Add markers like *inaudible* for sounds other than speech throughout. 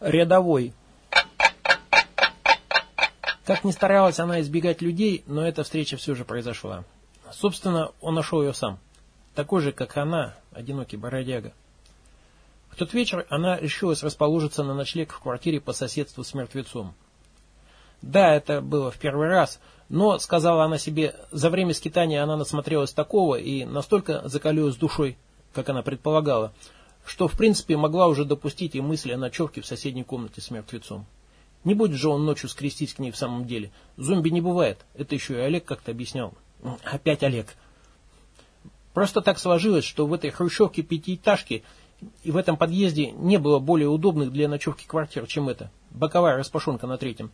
Рядовой. Как ни старалась она избегать людей, но эта встреча все же произошла. Собственно, он нашел ее сам. Такой же, как она, одинокий бородяга. В тот вечер она решилась расположиться на ночлег в квартире по соседству с мертвецом. Да, это было в первый раз, но, сказала она себе, за время скитания она насмотрелась такого и настолько закалилась душой, как она предполагала, что в принципе могла уже допустить и мысли о ночевке в соседней комнате с мертвецом. Не будет же он ночью скрестись к ней в самом деле. Зомби не бывает. Это еще и Олег как-то объяснял. Опять Олег. Просто так сложилось, что в этой хрущевке пятиэтажки и в этом подъезде не было более удобных для ночевки квартир, чем это. Боковая распашонка на третьем.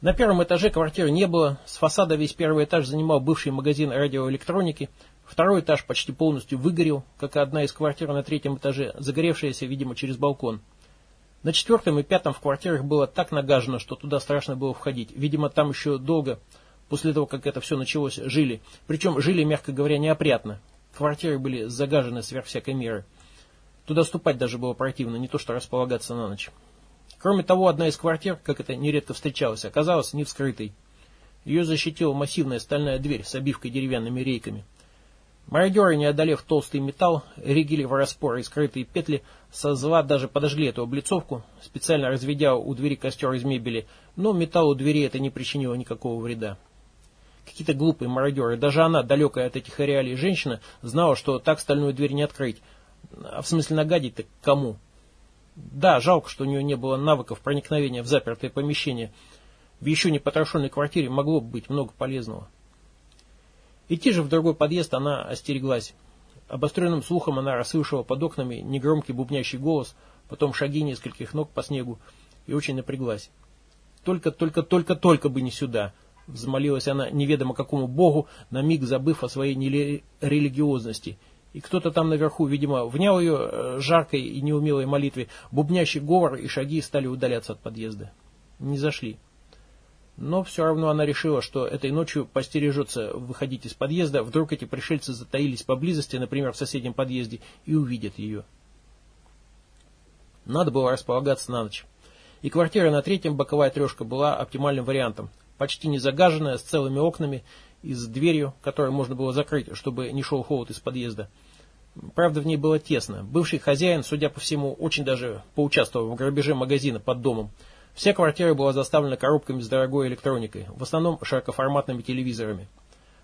На первом этаже квартиры не было, с фасада весь первый этаж занимал бывший магазин радиоэлектроники, второй этаж почти полностью выгорел, как и одна из квартир на третьем этаже, загоревшаяся, видимо, через балкон. На четвертом и пятом в квартирах было так нагажено, что туда страшно было входить. Видимо, там еще долго, после того, как это все началось, жили. Причем жили, мягко говоря, неопрятно. Квартиры были загажены сверх всякой меры. Туда ступать даже было противно, не то что располагаться на ночь. Кроме того, одна из квартир, как это нередко встречалось, оказалась не вскрытой. Ее защитила массивная стальная дверь с обивкой деревянными рейками. Мародеры, не одолев толстый металл, ригели вороспоры и скрытые петли, со зла даже подожгли эту облицовку, специально разведя у двери костер из мебели, но металлу двери это не причинило никакого вреда. Какие-то глупые мародеры, даже она, далекая от этих реалий женщина, знала, что так стальную дверь не открыть. А в смысле нагадить-то кому? Да, жалко, что у нее не было навыков проникновения в запертое помещение. В еще не потрошенной квартире могло бы быть много полезного. Идти же в другой подъезд она остереглась. Обостренным слухом она расслышала под окнами негромкий бубнящий голос, потом шаги нескольких ног по снегу и очень напряглась. Только, только, только, только бы не сюда. Взмолилась она неведомо какому богу, на миг забыв о своей нерелигиозности – и кто-то там наверху, видимо, внял ее э, жаркой и неумелой молитве, бубнящий говор и шаги стали удаляться от подъезда. Не зашли. Но все равно она решила, что этой ночью постережется выходить из подъезда, вдруг эти пришельцы затаились поблизости, например, в соседнем подъезде, и увидят ее. Надо было располагаться на ночь. И квартира на третьем, боковая трешка, была оптимальным вариантом. Почти не загаженная, с целыми окнами и с дверью, которую можно было закрыть, чтобы не шел холод из подъезда. Правда, в ней было тесно. Бывший хозяин, судя по всему, очень даже поучаствовал в грабеже магазина под домом. Вся квартира была заставлена коробками с дорогой электроникой, в основном широкоформатными телевизорами.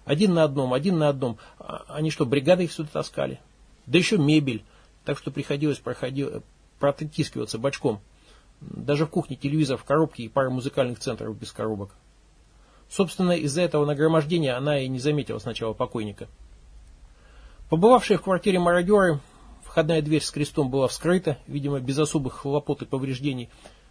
Один на одном, один на одном. А они что, бригады их сюда таскали? Да еще мебель. Так что приходилось проходи... протискиваться бочком. Даже в кухне телевизор в коробке и пара музыкальных центров без коробок. Собственно, из-за этого нагромождения она и не заметила сначала покойника. Побывавшие в квартире мародеры, входная дверь с крестом была вскрыта, видимо, без особых хлопот и повреждений,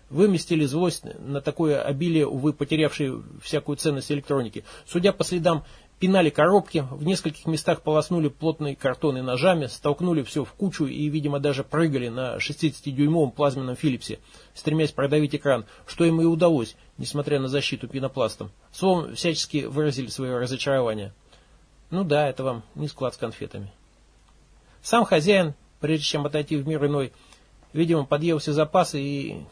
выместили злость на такое обилие, увы, потерявшей всякую ценность электроники. Судя по следам, пинали коробки, в нескольких местах полоснули плотные картоны ножами, столкнули все в кучу и, видимо, даже прыгали на 60-дюймовом плазменном Филлипсе, стремясь продавить экран, что им и удалось, несмотря на защиту пенопластом. Словом, всячески выразили свое разочарование. Ну да, это вам не склад с конфетами. Сам хозяин, прежде чем отойти в мир иной, видимо, подъел все запасы и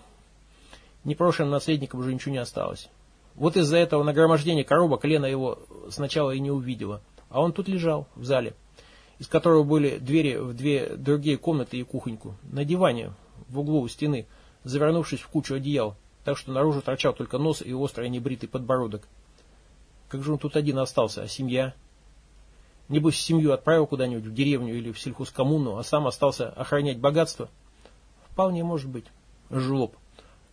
непрошенным наследникам уже ничего не осталось. Вот из-за этого нагромождения коробок Лена его сначала и не увидела. А он тут лежал, в зале, из которого были двери в две другие комнаты и кухоньку. На диване, в углу у стены, завернувшись в кучу одеял, так что наружу торчал только нос и острый небритый подбородок. Как же он тут один остался, а семья? Небось, семью отправил куда-нибудь в деревню или в сельхозкоммуну, а сам остался охранять богатство? Вполне может быть. Жлоб.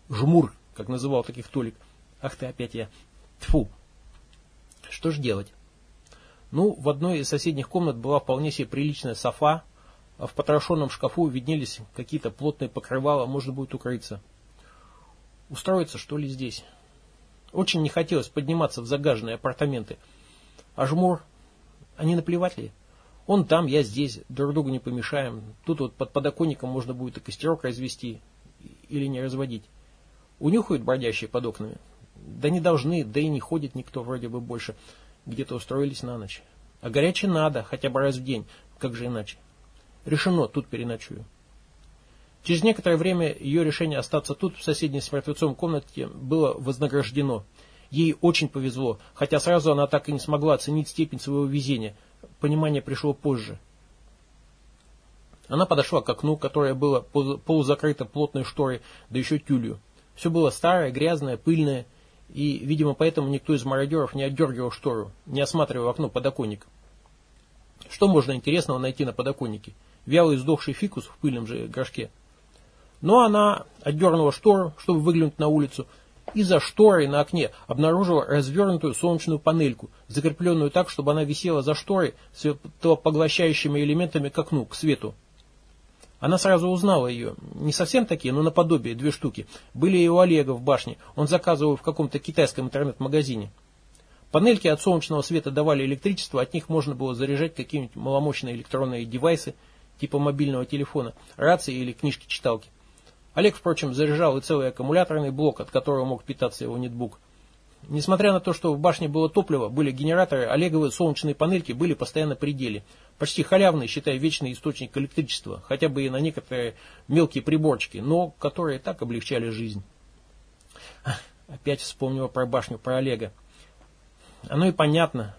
Жмур, как называл таких Толик. Ах ты опять я. Тфу. Что ж делать? Ну, в одной из соседних комнат была вполне себе приличная софа, а в потрошенном шкафу виднелись какие-то плотные покрывала, можно будет укрыться. Устроиться, что ли, здесь? Очень не хотелось подниматься в загаженные апартаменты. А жмур а наплевать ли? Он там, я здесь, друг другу не помешаем. Тут вот под подоконником можно будет и костерок развести, или не разводить. Унюхают бродящие под окнами. Да не должны, да и не ходит никто вроде бы больше. Где-то устроились на ночь. А горячее надо, хотя бы раз в день. Как же иначе? Решено, тут переночую. Через некоторое время ее решение остаться тут, в соседней с мертвецом комнате, было вознаграждено. Ей очень повезло, хотя сразу она так и не смогла оценить степень своего везения. Понимание пришло позже. Она подошла к окну, которое было полузакрыто плотной шторой, да еще тюлью. Все было старое, грязное, пыльное, и, видимо, поэтому никто из мародеров не отдергивал штору, не осматривал окно подоконник. Что можно интересного найти на подоконнике? Вялый сдохший фикус в пыльном же горшке. Но она отдернула штору, чтобы выглянуть на улицу, и за шторой на окне обнаружила развернутую солнечную панельку, закрепленную так, чтобы она висела за шторой с поглощающими элементами к окну, к свету. Она сразу узнала ее. Не совсем такие, но наподобие, две штуки. Были и у Олега в башне. Он заказывал в каком-то китайском интернет-магазине. Панельки от солнечного света давали электричество, от них можно было заряжать какие-нибудь маломощные электронные девайсы, типа мобильного телефона, рации или книжки-читалки. Олег, впрочем, заряжал и целый аккумуляторный блок, от которого мог питаться его нетбук. Несмотря на то, что в башне было топливо, были генераторы, Олеговые солнечные панельки были постоянно при деле. Почти халявный, считай, вечный источник электричества, хотя бы и на некоторые мелкие приборчики, но которые так облегчали жизнь. *laughs* Опять вспомнила про башню, про Олега. Оно и понятно.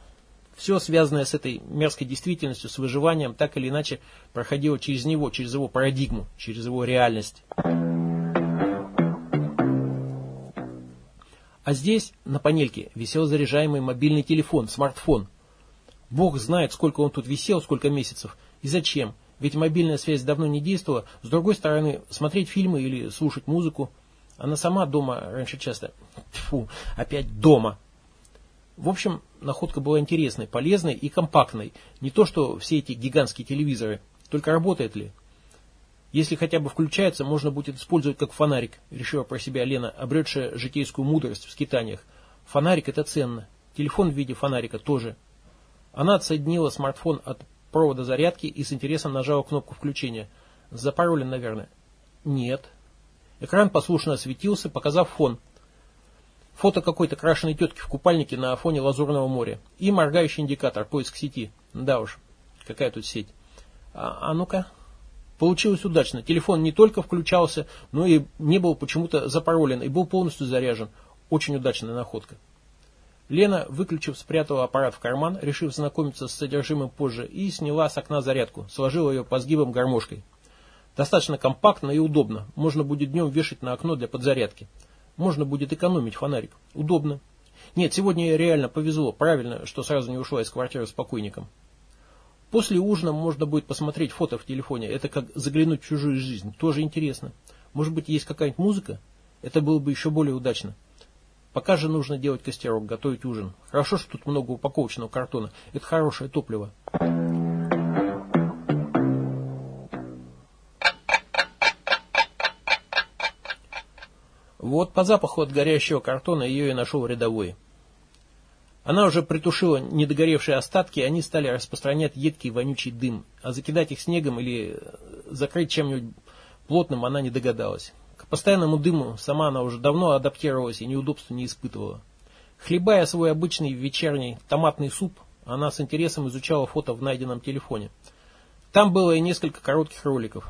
Все, связанное с этой мерзкой действительностью, с выживанием, так или иначе проходило через него, через его парадигму, через его реальность. А здесь, на панельке, висел заряжаемый мобильный телефон, смартфон. Бог знает, сколько он тут висел, сколько месяцев. И зачем? Ведь мобильная связь давно не действовала. С другой стороны, смотреть фильмы или слушать музыку. Она сама дома раньше часто... Фу, опять дома. В общем, находка была интересной, полезной и компактной. Не то, что все эти гигантские телевизоры. Только работает ли? Если хотя бы включается, можно будет использовать как фонарик, решила про себя Лена, обретшая житейскую мудрость в скитаниях. Фонарик это ценно. Телефон в виде фонарика тоже. Она отсоединила смартфон от провода зарядки и с интересом нажала кнопку включения. Запаролен, наверное. Нет. Экран послушно осветился, показав фон. Фото какой-то крашеной тетки в купальнике на фоне лазурного моря. И моргающий индикатор, поиск сети. Да уж, какая тут сеть. А, а ну-ка. Получилось удачно. Телефон не только включался, но и не был почему-то запаролен и был полностью заряжен. Очень удачная находка. Лена, выключив, спрятала аппарат в карман, решив знакомиться с содержимым позже, и сняла с окна зарядку, сложила ее по сгибам гармошкой. Достаточно компактно и удобно. Можно будет днем вешать на окно для подзарядки. Можно будет экономить фонарик. Удобно. Нет, сегодня реально повезло. Правильно, что сразу не ушла из квартиры с покойником. После ужина можно будет посмотреть фото в телефоне. Это как заглянуть в чужую жизнь. Тоже интересно. Может быть, есть какая-нибудь музыка? Это было бы еще более удачно. Пока же нужно делать костерок, готовить ужин. Хорошо, что тут много упаковочного картона. Это хорошее топливо. Вот по запаху от горящего картона ее и нашел рядовой. Она уже притушила недогоревшие остатки, и они стали распространять едкий вонючий дым, а закидать их снегом или закрыть чем-нибудь плотным она не догадалась. Постоянному дыму сама она уже давно адаптировалась и неудобства не испытывала. Хлебая свой обычный вечерний томатный суп, она с интересом изучала фото в найденном телефоне. Там было и несколько коротких роликов.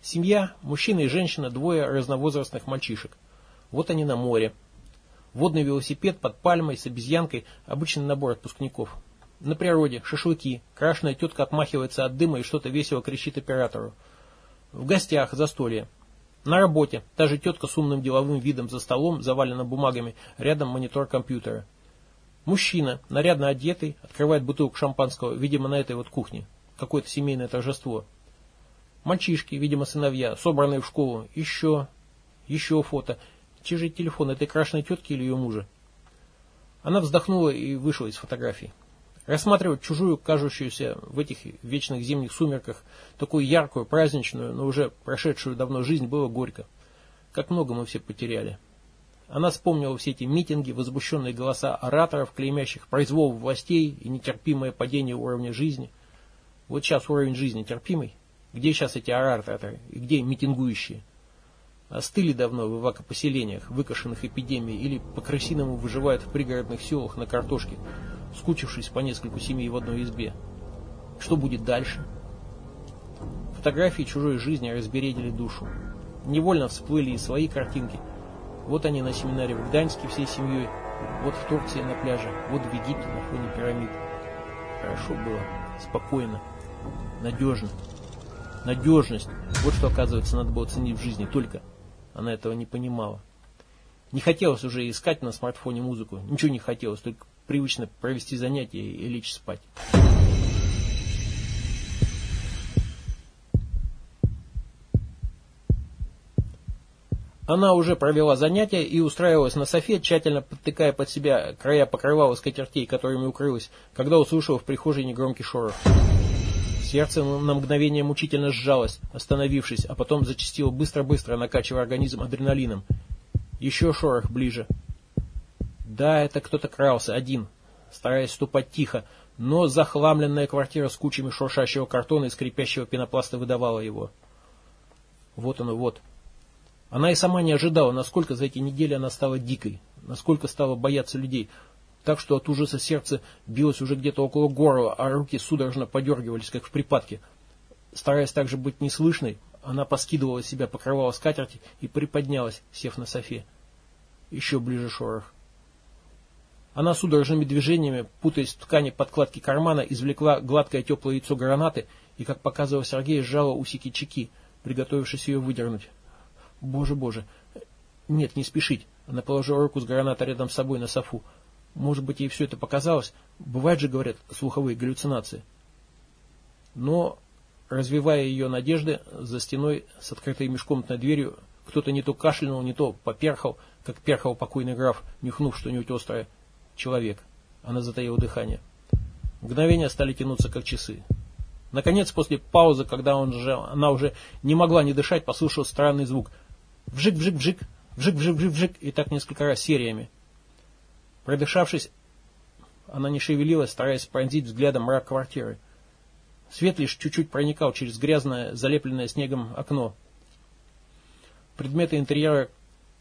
Семья, мужчина и женщина, двое разновозрастных мальчишек. Вот они на море. Водный велосипед под пальмой с обезьянкой – обычный набор отпускников. На природе, шашлыки, крашеная тетка отмахивается от дыма и что-то весело кричит оператору. В гостях, застолье. На работе, та же тетка с умным деловым видом за столом, завалена бумагами, рядом монитор компьютера. Мужчина, нарядно одетый, открывает бутылку шампанского, видимо, на этой вот кухне. Какое-то семейное торжество. Мальчишки, видимо, сыновья, собранные в школу. Еще, еще фото. Чей же телефон, этой крашеной тетки или ее мужа? Она вздохнула и вышла из фотографий. Рассматривать чужую, кажущуюся в этих вечных зимних сумерках, такую яркую, праздничную, но уже прошедшую давно жизнь, было горько. Как много мы все потеряли. Она вспомнила все эти митинги, возмущенные голоса ораторов, клеймящих произвол властей и нетерпимое падение уровня жизни. Вот сейчас уровень жизни терпимый. Где сейчас эти ораторы и где митингующие? Остыли давно в эвакопоселениях, выкошенных эпидемией, или по-крысиному выживают в пригородных селах на картошке, скучившись по нескольку семей в одной избе. Что будет дальше? Фотографии чужой жизни разбередили душу. Невольно всплыли и свои картинки. Вот они на семинаре в Гданьске всей семьей, вот в Турции на пляже, вот в Египте на фоне пирамид. Хорошо было, спокойно, надежно. Надежность. Вот что, оказывается, надо было ценить в жизни. Только она этого не понимала. Не хотелось уже искать на смартфоне музыку. Ничего не хотелось, только привычно провести занятия и лечь спать. Она уже провела занятия и устраивалась на софе, тщательно подтыкая под себя края покрывала скатертей, которыми укрылась, когда услышала в прихожей негромкий шорох. Сердце на мгновение мучительно сжалось, остановившись, а потом зачастило быстро-быстро, накачивая организм адреналином. Еще шорох ближе. Да, это кто-то крался, один, стараясь ступать тихо, но захламленная квартира с кучами шуршащего картона и скрипящего пенопласта выдавала его. Вот оно, вот. Она и сама не ожидала, насколько за эти недели она стала дикой, насколько стала бояться людей, так что от ужаса сердце билось уже где-то около горла, а руки судорожно подергивались, как в припадке. Стараясь также быть неслышной, она поскидывала себя, покрывала скатерти и приподнялась, сев на софе. Еще ближе шорох. Она судорожными движениями, путаясь в ткани подкладки кармана, извлекла гладкое теплое яйцо гранаты и, как показывал Сергей, сжала усики чеки, приготовившись ее выдернуть. Боже, боже. Нет, не спешить. Она положила руку с гранатой рядом с собой на софу. Может быть, ей все это показалось. Бывает же, говорят, слуховые галлюцинации. Но, развивая ее надежды, за стеной с открытой межкомнатной дверью кто-то не то кашлянул, не то поперхал, как перхал покойный граф, нюхнув что-нибудь острое. Человек. Она затаила дыхание. Мгновения стали тянуться, как часы. Наконец, после паузы, когда он же, она уже не могла не дышать, послышался странный звук – Вжик-вжик-вжик, вжик-вжик-вжик-вжик, и так несколько раз сериями. Продышавшись, она не шевелилась, стараясь пронзить взглядом мрак квартиры. Свет лишь чуть-чуть проникал через грязное, залепленное снегом окно. Предметы интерьера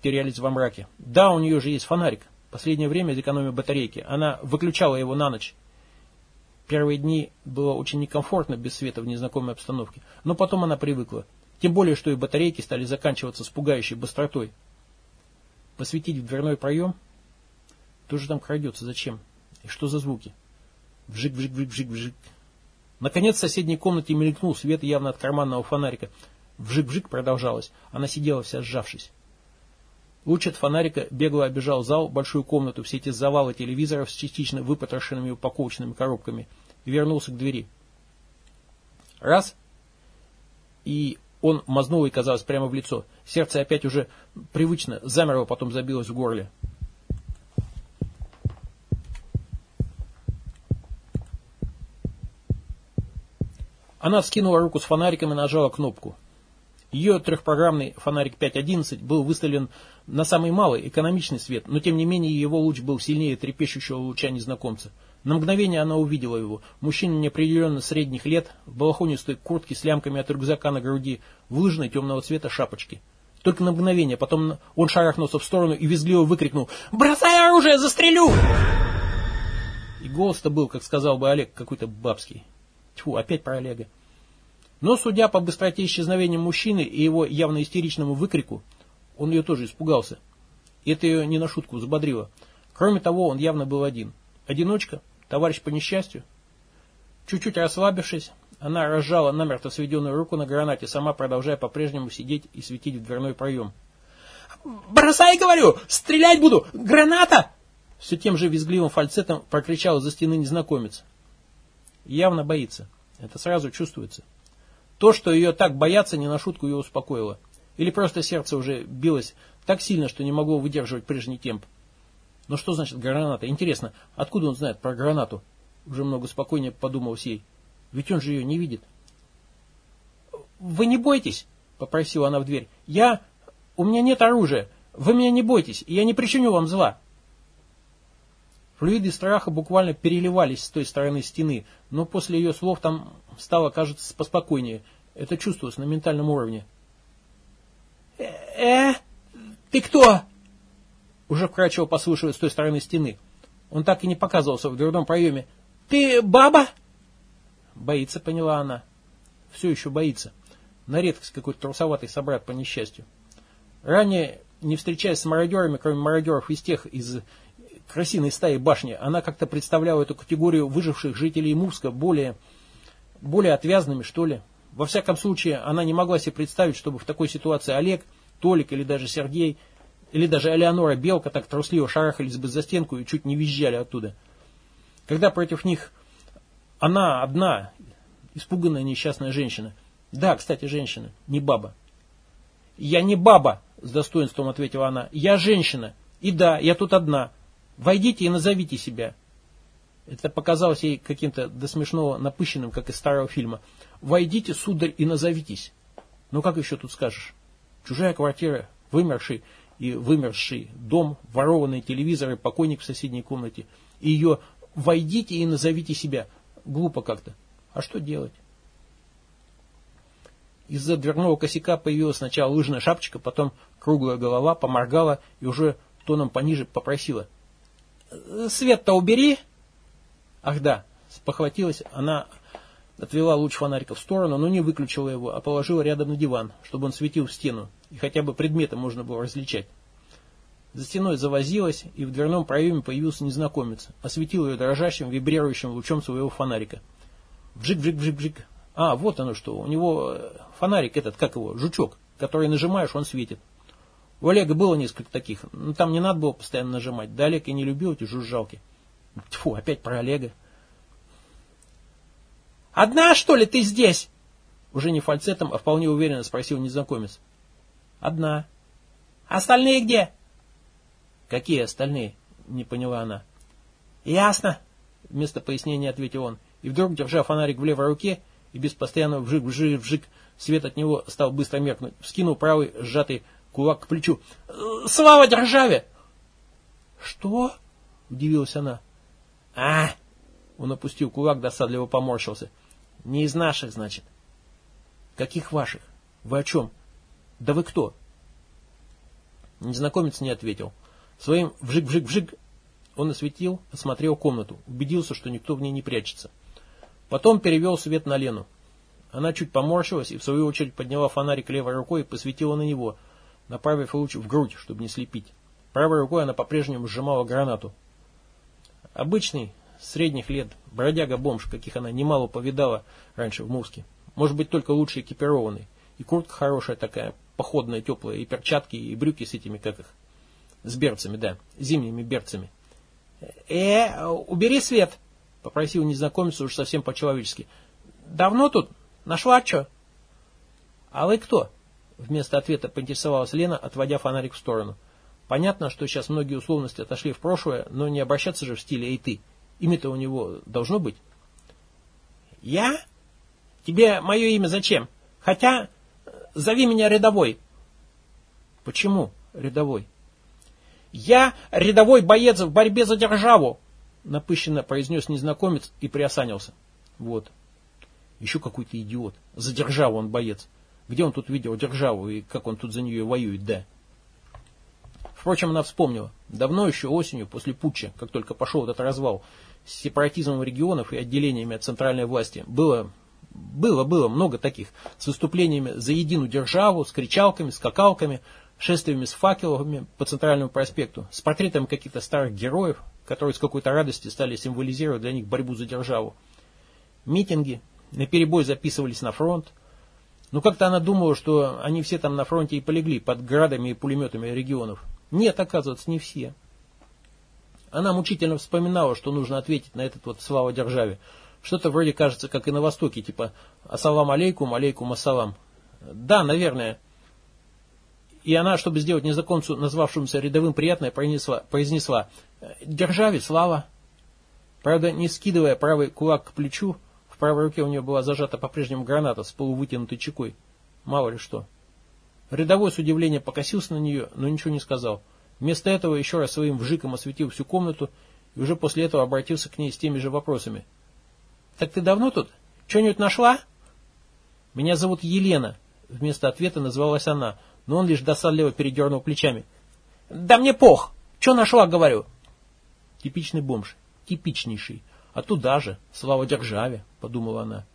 терялись во мраке. Да, у нее же есть фонарик. Последнее время, экономия батарейки, она выключала его на ночь. Первые дни было очень некомфортно без света в незнакомой обстановке, но потом она привыкла. Тем более, что и батарейки стали заканчиваться с пугающей быстротой. Посветить в дверной проем? Кто же там крадется? Зачем? И что за звуки? Вжик, вжик, вжик, вжик, вжик. Наконец в соседней комнате мелькнул свет явно от карманного фонарика. Вжик-вжик продолжалось. Она сидела вся сжавшись. Луч от фонарика бегло обежал зал, большую комнату, все эти завалы телевизоров с частично выпотрошенными упаковочными коробками и вернулся к двери. Раз. И он мазнул ей, казалось, прямо в лицо. Сердце опять уже привычно замерло, потом забилось в горле. Она вскинула руку с фонариком и нажала кнопку. Ее трехпрограммный фонарик 5.11 был выставлен на самый малый, экономичный свет, но тем не менее его луч был сильнее трепещущего луча незнакомца. На мгновение она увидела его. Мужчина неопределенно средних лет, в балахонистой куртке с лямками от рюкзака на груди, в лыжной темного цвета шапочке. Только на мгновение, потом он шарахнулся в сторону и визгливо выкрикнул «Бросай оружие, застрелю!» И голос-то был, как сказал бы Олег, какой-то бабский. Тьфу, опять про Олега. Но, судя по быстроте исчезновения мужчины и его явно истеричному выкрику, он ее тоже испугался. Это ее не на шутку взбодрило. Кроме того, он явно был один. Одиночка, товарищ по несчастью. Чуть-чуть расслабившись, она разжала намертво сведенную руку на гранате, сама продолжая по-прежнему сидеть и светить в дверной проем. «Бросай, говорю! Стрелять буду! Граната!» Все тем же визгливым фальцетом прокричал за стены незнакомец. Явно боится. Это сразу чувствуется. То, что ее так боятся, не на шутку ее успокоило. Или просто сердце уже билось так сильно, что не могло выдерживать прежний темп. Но что значит граната? Интересно, откуда он знает про гранату? Уже много спокойнее подумал сей. Ведь он же ее не видит. «Вы не бойтесь?» – попросила она в дверь. «Я... У меня нет оружия. Вы меня не бойтесь, и я не причиню вам зла». Флюиды страха буквально переливались с той стороны стены, но после ее слов там стало, кажется, поспокойнее. Это чувствовалось на ментальном уровне. «Э, ты кто?» Уже вкрадчиво послышалось с той стороны стены. Он так и не показывался в дверном проеме. «Ты баба?» Боится, поняла она. Все еще боится. На редкость какой-то трусоватый собрат по несчастью. Ранее, не встречаясь с мародерами, кроме мародеров из тех из крысиной стаи башни, она как-то представляла эту категорию выживших жителей Мурска более, более отвязными, что ли. Во всяком случае, она не могла себе представить, чтобы в такой ситуации Олег, Толик или даже Сергей, или даже Элеонора Белка так трусливо шарахались бы за стенку и чуть не визжали оттуда. Когда против них она одна, испуганная несчастная женщина. Да, кстати, женщина, не баба. «Я не баба», — с достоинством ответила она. «Я женщина. И да, я тут одна. Войдите и назовите себя». Это показалось ей каким-то до смешного напыщенным, как из старого фильма. «Войдите, сударь, и назовитесь». Ну как еще тут скажешь? Чужая квартира, вымерший и вымерший дом, ворованные телевизоры, покойник в соседней комнате. И ее «войдите и назовите себя». Глупо как-то. А что делать? Из-за дверного косяка появилась сначала лыжная шапочка, потом круглая голова, поморгала и уже тоном пониже попросила. «Свет-то убери!» Ах да, спохватилась, она отвела луч фонарика в сторону, но не выключила его, а положила рядом на диван, чтобы он светил в стену, и хотя бы предметы можно было различать. За стеной завозилась, и в дверном проеме появился незнакомец, осветил ее дрожащим, вибрирующим лучом своего фонарика. Вжик-вжик-вжик-вжик. А, вот оно что, у него э, фонарик этот, как его, жучок, который нажимаешь, он светит. У Олега было несколько таких, но там не надо было постоянно нажимать. Да Олег и не любил эти жужжалки. Тьфу, опять про Олега. «Одна, что ли, ты здесь?» Уже не фальцетом, а вполне уверенно спросил незнакомец. «Одна». «Остальные где?» «Какие остальные?» Не поняла она. «Ясно», вместо пояснения ответил он. И вдруг, держа фонарик в левой руке и без постоянного вжик-вжик-вжик, свет от него стал быстро меркнуть, вскинул правый сжатый кулак к плечу. «Слава державе!» «Что?» — удивилась она. «А!» — он опустил кулак, досадливо поморщился. «Не из наших, значит». «Каких ваших? Вы о чем? Да вы кто?» Незнакомец не ответил. Своим вжик-вжик-вжик он осветил, осмотрел комнату, убедился, что никто в ней не прячется. Потом перевел свет на Лену. Она чуть поморщилась и в свою очередь подняла фонарик левой рукой и посветила на него, направив луч в грудь, чтобы не слепить. Правой рукой она по-прежнему сжимала гранату. Обычный, средних лет, бродяга-бомж, каких она немало повидала раньше в Мурске. Может быть, только лучше экипированный. И куртка хорошая такая, походная, теплая, и перчатки, и брюки с этими, как их, с берцами, да, зимними берцами. «Э, убери свет!» — попросил незнакомец уж совсем по-человечески. «Давно тут? Нашла что?» «А вы кто?» — вместо ответа поинтересовалась Лена, отводя фонарик в сторону. Понятно, что сейчас многие условности отошли в прошлое, но не обращаться же в стиле «Эй ты». Имя-то у него должно быть. «Я? Тебе мое имя зачем? Хотя, зови меня рядовой». «Почему рядовой?» «Я рядовой боец в борьбе за державу», напыщенно произнес незнакомец и приосанился. Вот. Еще какой-то идиот. За державу он боец. Где он тут видел державу и как он тут за нее воюет, да? Впрочем, она вспомнила. Давно еще осенью, после путча, как только пошел этот развал, с сепаратизмом регионов и отделениями от центральной власти, было, было, было много таких, с выступлениями за единую державу, с кричалками, скакалками, шествиями с факелами по центральному проспекту, с портретами каких-то старых героев, которые с какой-то радости стали символизировать для них борьбу за державу. Митинги, на перебой записывались на фронт. Но как-то она думала, что они все там на фронте и полегли под градами и пулеметами регионов. Нет, оказывается, не все. Она мучительно вспоминала, что нужно ответить на этот вот слава державе. Что-то вроде кажется, как и на Востоке, типа «Ассалам алейкум, алейкум ассалам». Да, наверное, и она, чтобы сделать незнакомцу, назвавшемуся рядовым приятное, произнесла, произнесла «Державе слава». Правда, не скидывая правый кулак к плечу, в правой руке у нее была зажата по-прежнему граната с полувытянутой чекой. Мало ли что. Рядовой с удивлением покосился на нее, но ничего не сказал. Вместо этого еще раз своим вжиком осветил всю комнату и уже после этого обратился к ней с теми же вопросами. «Так ты давно тут? Что-нибудь нашла?» «Меня зовут Елена», — вместо ответа назвалась она — но он лишь досадливо передернул плечами. «Да мне пох! Че нашла, говорю?» Типичный бомж, типичнейший. А туда же, слава державе, подумала она.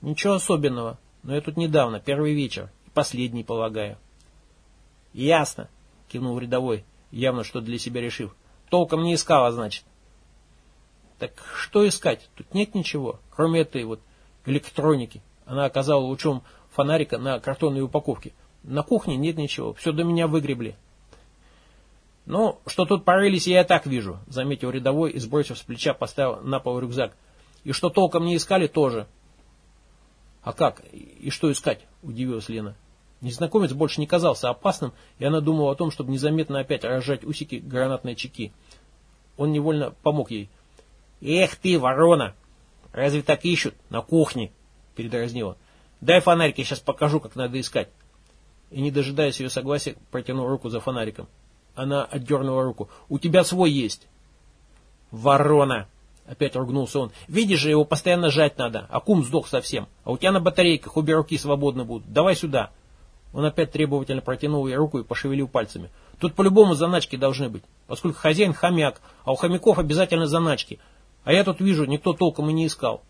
Ничего особенного. Но я тут недавно, первый вечер. Последний, полагаю. Ясно, кивнул рядовой, явно что для себя решив. Толком не искала, значит. Так что искать? Тут нет ничего, кроме этой вот электроники. Она оказала лучом фонарика на картонной упаковке. На кухне нет ничего, все до меня выгребли. Ну, что тут порылись, я и так вижу, заметил рядовой и, сбросив с плеча, поставил на пол рюкзак. И что толком не искали, тоже. А как? И что искать? Удивилась Лена. Незнакомец больше не казался опасным, и она думала о том, чтобы незаметно опять разжать усики гранатной чеки. Он невольно помог ей. «Эх ты, ворона! Разве так ищут? На кухне!» Передразнила. «Дай фонарик, я сейчас покажу, как надо искать». И, не дожидаясь ее согласия, протянул руку за фонариком. Она отдернула руку. «У тебя свой есть». «Ворона!» Опять ругнулся он. «Видишь же, его постоянно жать надо, а кум сдох совсем. А у тебя на батарейках обе руки свободны будут. Давай сюда». Он опять требовательно протянул ей руку и пошевелил пальцами. «Тут по-любому заначки должны быть, поскольку хозяин хомяк, а у хомяков обязательно заначки. А я тут вижу, никто толком и не искал».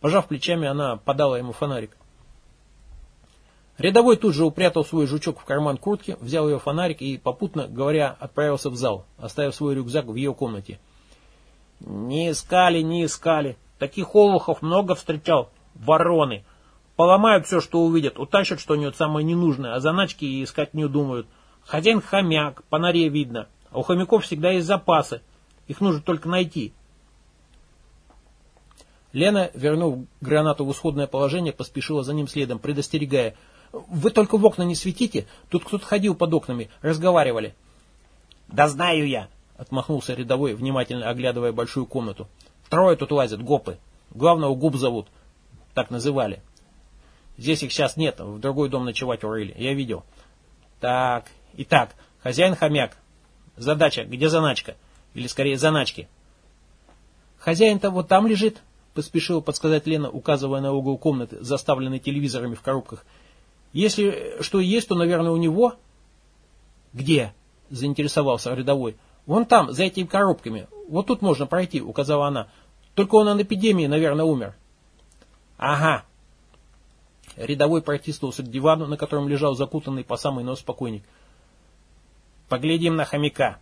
Пожав плечами, она подала ему фонарик. Рядовой тут же упрятал свой жучок в карман куртки, взял ее фонарик и, попутно говоря, отправился в зал, оставив свой рюкзак в ее комнате. Не искали, не искали. Таких олухов много встречал. Вороны. Поломают все, что увидят, утащат что-нибудь самое ненужное, а заначки искать не думают. Хозяин хомяк, по норе видно. А у хомяков всегда есть запасы. Их нужно только найти. Лена, вернув гранату в исходное положение, поспешила за ним следом, предостерегая. «Вы только в окна не светите, тут кто-то ходил под окнами, разговаривали». «Да знаю я», Отмахнулся рядовой, внимательно оглядывая большую комнату. Трое тут лазят, гопы. Главного губ зовут. Так называли. Здесь их сейчас нет, в другой дом ночевать урыли. Я видел. Так, итак, хозяин хомяк. Задача, где заначка? Или скорее заначки? Хозяин-то вот там лежит, поспешила подсказать Лена, указывая на угол комнаты, заставленной телевизорами в коробках. Если что есть, то, наверное, у него. Где? Заинтересовался рядовой. Вон там, за этими коробками. Вот тут можно пройти, указала она. Только он от эпидемии, наверное, умер. Ага. Рядовой протиснулся к дивану, на котором лежал закутанный по самый нос покойник. Поглядим на хомяка.